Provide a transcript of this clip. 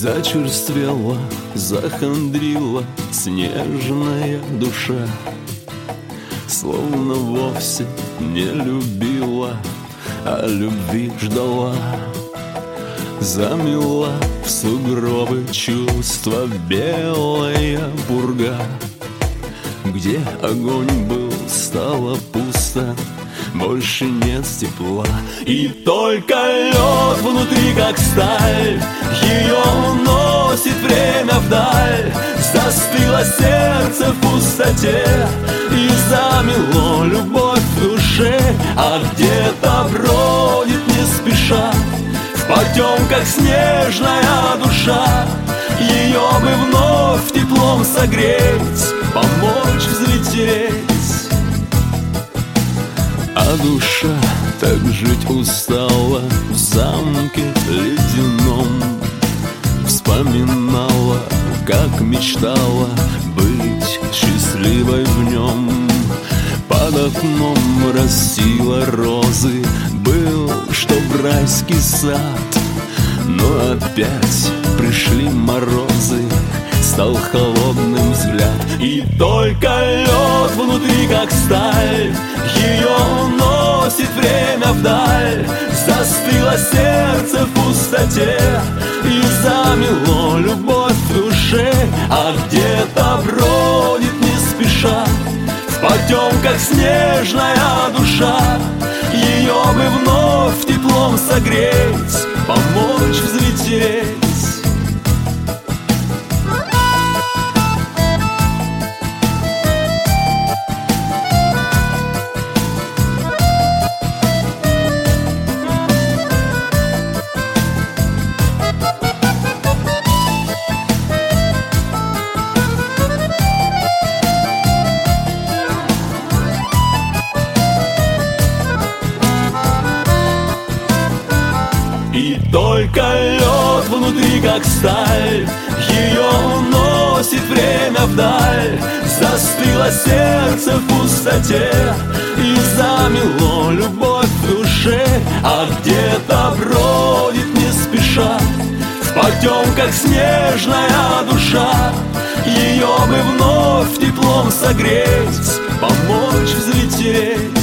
Зачерствела, захандрила снежная душа. Словно вовсе не любила, а любви ждала. Замела в сугробы чувства белая бурга Где огонь был, стало пусто больше нет тепла И только лед внутри, как сталь. Ее уносит время вдаль. Застыло сердце в пустоте. И замело любовь в душе. А где-то бродит не спеша. В потемках снежная душа. Ее бы вновь теплом согреть Помочь взлететь. А душа так жить устала В замке ледяном. Вспоминала, как мечтала Быть счастливой в нем. Под окном растила розы Был, что райский сад. Но опять пришли морозы Стал холодным взгляд. И только лед внутри, как сталь Ее уносит время вдаль. Застыло сердце в пустоте. И замело любовь в душе. А где-то бродит не спеша. В потемках снежная душа. Ее бы вновь теплом согреть. Помочь взлететь только лед внутри, как сталь. Ее уносит время вдаль. Застыло сердце в пустоте. И замело любовь в душе. А где-то бродит не спеша. В потемках снежная душа. Ее бы вновь теплом согреть Помочь взлететь